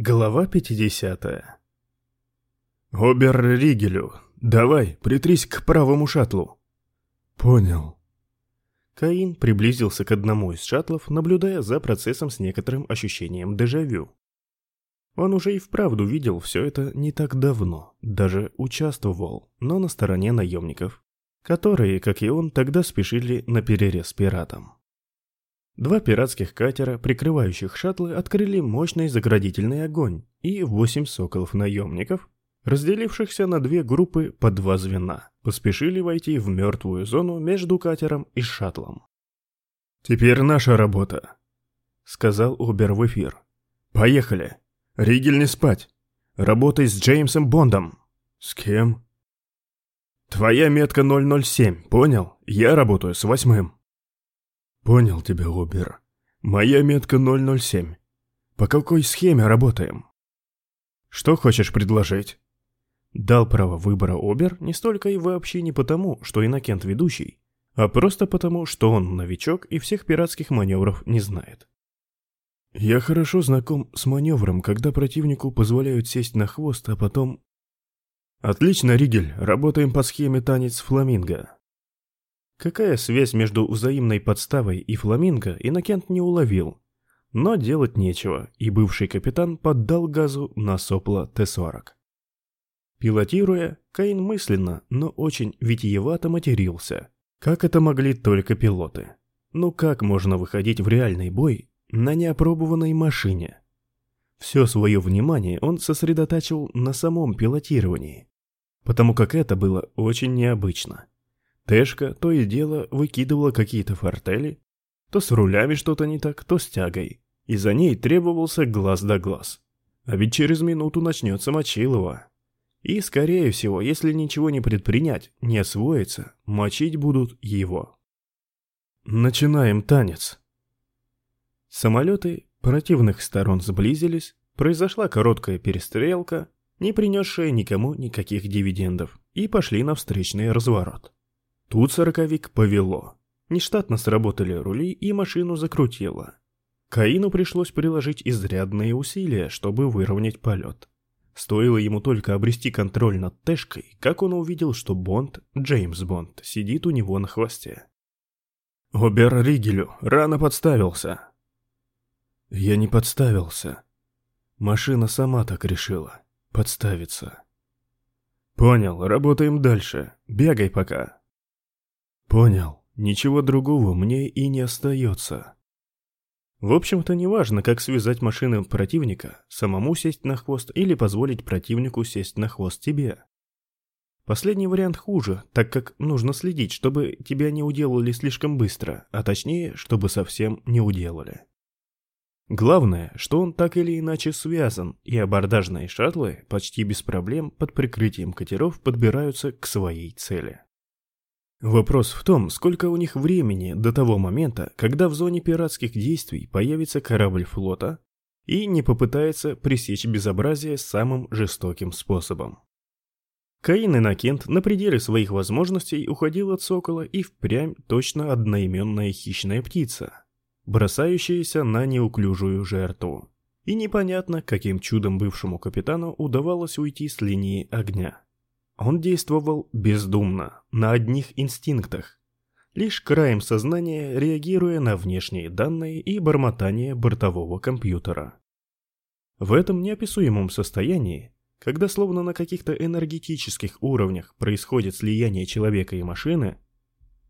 Глава 50 «Обер Ригелю, давай, притрись к правому шаттлу». «Понял». Каин приблизился к одному из шаттлов, наблюдая за процессом с некоторым ощущением дежавю. Он уже и вправду видел все это не так давно, даже участвовал, но на стороне наемников, которые, как и он, тогда спешили на перерез пиратам. Два пиратских катера, прикрывающих шаттлы, открыли мощный заградительный огонь, и восемь соколов-наемников, разделившихся на две группы по два звена, поспешили войти в мертвую зону между катером и шаттлом. «Теперь наша работа», — сказал Убер в эфир. «Поехали. Ригель не спать. Работай с Джеймсом Бондом». «С кем?» «Твоя метка 007, понял? Я работаю с восьмым». «Понял тебя, Обер. Моя метка 007. По какой схеме работаем?» «Что хочешь предложить?» Дал право выбора Обер не столько и вообще не потому, что Иннокент ведущий, а просто потому, что он новичок и всех пиратских маневров не знает. «Я хорошо знаком с маневром, когда противнику позволяют сесть на хвост, а потом...» «Отлично, Ригель, работаем по схеме танец фламинго. Какая связь между взаимной подставой и фламинго, Иннокент не уловил. Но делать нечего, и бывший капитан поддал газу на сопло Т-40. Пилотируя, Каин мысленно, но очень витиевато матерился. Как это могли только пилоты? Ну как можно выходить в реальный бой на неопробованной машине? Все свое внимание он сосредотачивал на самом пилотировании, потому как это было очень необычно. Тэшка то и дело выкидывала какие-то фортели, то с рулями что-то не так, то с тягой, и за ней требовался глаз да глаз. А ведь через минуту начнется Мочилова. И, скорее всего, если ничего не предпринять, не освоиться, мочить будут его. Начинаем танец. Самолеты противных сторон сблизились, произошла короткая перестрелка, не принесшая никому никаких дивидендов, и пошли на встречный разворот. Тут сороковик повело. Нештатно сработали рули и машину закрутило. Каину пришлось приложить изрядные усилия, чтобы выровнять полет. Стоило ему только обрести контроль над Тэшкой, как он увидел, что Бонд, Джеймс Бонд, сидит у него на хвосте. «Обер Ригелю, рано подставился». «Я не подставился. Машина сама так решила. Подставиться». «Понял, работаем дальше. Бегай пока». Понял. Ничего другого мне и не остается. В общем-то, неважно, как связать машины противника, самому сесть на хвост или позволить противнику сесть на хвост тебе. Последний вариант хуже, так как нужно следить, чтобы тебя не уделали слишком быстро, а точнее, чтобы совсем не уделали. Главное, что он так или иначе связан, и абордажные шаттлы почти без проблем под прикрытием катеров подбираются к своей цели. Вопрос в том, сколько у них времени до того момента, когда в зоне пиратских действий появится корабль флота и не попытается пресечь безобразие самым жестоким способом. Каин Иннокент на пределе своих возможностей уходил от сокола и впрямь точно одноименная хищная птица, бросающаяся на неуклюжую жертву. И непонятно, каким чудом бывшему капитану удавалось уйти с линии огня. Он действовал бездумно, на одних инстинктах, лишь краем сознания реагируя на внешние данные и бормотание бортового компьютера. В этом неописуемом состоянии, когда словно на каких-то энергетических уровнях происходит слияние человека и машины,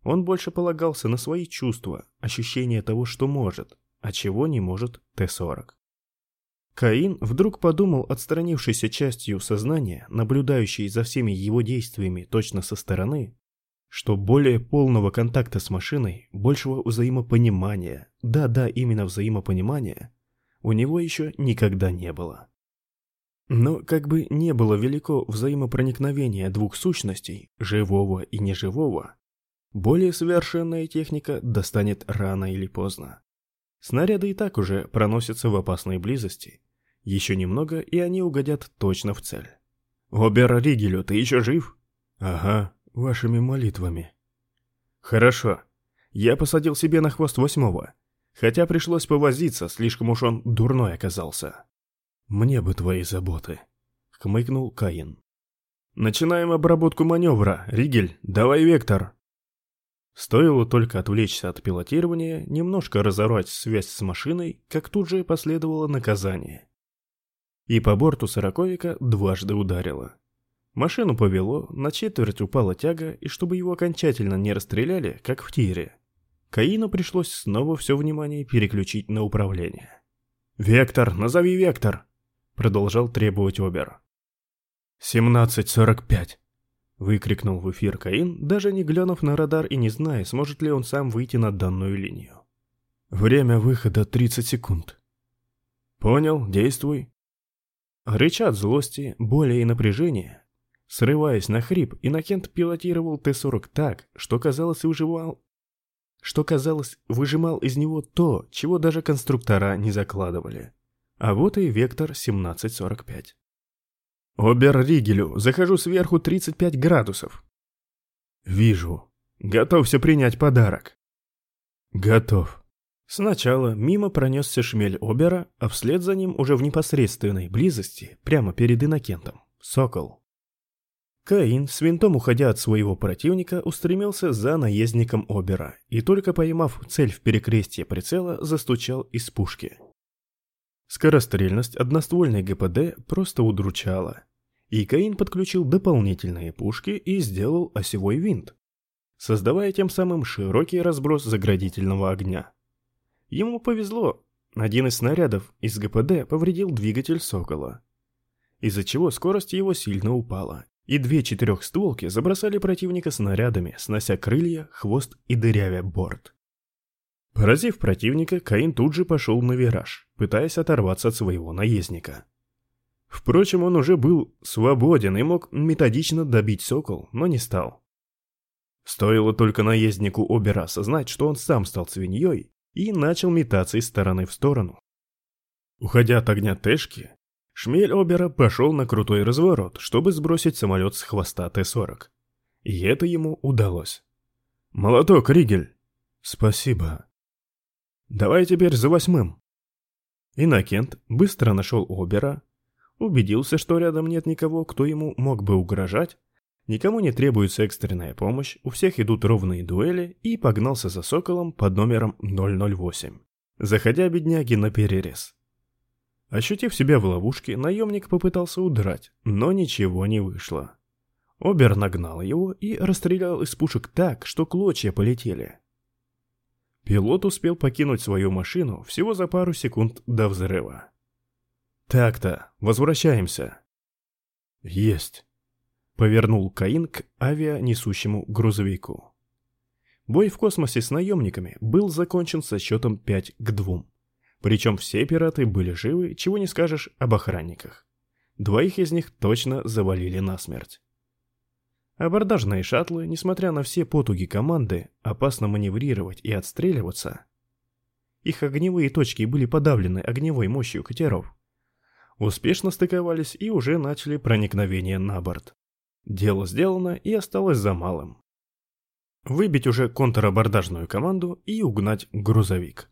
он больше полагался на свои чувства, ощущение того, что может, а чего не может Т-40. Каин вдруг подумал отстранившейся частью сознания, наблюдающей за всеми его действиями точно со стороны, что более полного контакта с машиной, большего взаимопонимания, да-да, именно взаимопонимания, у него еще никогда не было. Но как бы не было велико взаимопроникновение двух сущностей, живого и неживого, более совершенная техника достанет рано или поздно. Снаряды и так уже проносятся в опасной близости, еще немного, и они угодят точно в цель. «Обер Ригелю, ты еще жив?» «Ага, вашими молитвами». «Хорошо. Я посадил себе на хвост восьмого. Хотя пришлось повозиться, слишком уж он дурной оказался. «Мне бы твои заботы», — хмыкнул Каин. «Начинаем обработку маневра. Ригель, давай вектор». Стоило только отвлечься от пилотирования, немножко разорвать связь с машиной, как тут же последовало наказание. И по борту сороковика дважды ударило. Машину повело, на четверть упала тяга, и чтобы его окончательно не расстреляли, как в тире, Каину пришлось снова все внимание переключить на управление. «Вектор, назови вектор!» — продолжал требовать Обер. «17.45», — выкрикнул в эфир Каин, даже не глянув на радар и не зная, сможет ли он сам выйти на данную линию. «Время выхода 30 секунд». «Понял, действуй». Рыча от злости, боли и напряжения, срываясь на хрип, Иннокент пилотировал Т-40 так, что казалось выживал что, казалось, выжимал из него то, чего даже конструктора не закладывали. А вот и вектор 1745. Обер Ригелю, захожу сверху 35 градусов. Вижу. Готовься принять подарок. Готов. Сначала мимо пронесся шмель Обера, а вслед за ним уже в непосредственной близости, прямо перед Иннокентом, Сокол. Каин, с винтом уходя от своего противника, устремился за наездником Обера и только поймав цель в перекрестье прицела, застучал из пушки. Скорострельность одноствольной ГПД просто удручала, и Каин подключил дополнительные пушки и сделал осевой винт, создавая тем самым широкий разброс заградительного огня. Ему повезло, один из снарядов из ГПД повредил двигатель «Сокола», из-за чего скорость его сильно упала, и две четырехстволки забросали противника снарядами, снося крылья, хвост и дырявя борт. Поразив противника, Каин тут же пошел на вираж, пытаясь оторваться от своего наездника. Впрочем, он уже был свободен и мог методично добить сокол, но не стал. Стоило только наезднику Обера осознать, что он сам стал свиньей, и начал метаться из стороны в сторону. Уходя от огня Тэшки, Шмель Обера пошел на крутой разворот, чтобы сбросить самолет с хвоста Т-40. И это ему удалось. «Молоток, Ригель!» «Спасибо». «Давай теперь за восьмым». Иннокент быстро нашел Обера, убедился, что рядом нет никого, кто ему мог бы угрожать, никому не требуется экстренная помощь, у всех идут ровные дуэли и погнался за Соколом под номером 008, заходя бедняги на перерез. Ощутив себя в ловушке, наемник попытался удрать, но ничего не вышло. Обер нагнал его и расстрелял из пушек так, что клочья полетели. Пилот успел покинуть свою машину всего за пару секунд до взрыва. «Так-то, возвращаемся». «Есть», — повернул Каин к авианесущему грузовику. Бой в космосе с наемниками был закончен со счетом 5 к 2. Причем все пираты были живы, чего не скажешь об охранниках. Двоих из них точно завалили насмерть. Абордажные шаттлы, несмотря на все потуги команды, опасно маневрировать и отстреливаться. Их огневые точки были подавлены огневой мощью катеров. Успешно стыковались и уже начали проникновение на борт. Дело сделано и осталось за малым. Выбить уже контрабордажную команду и угнать грузовик.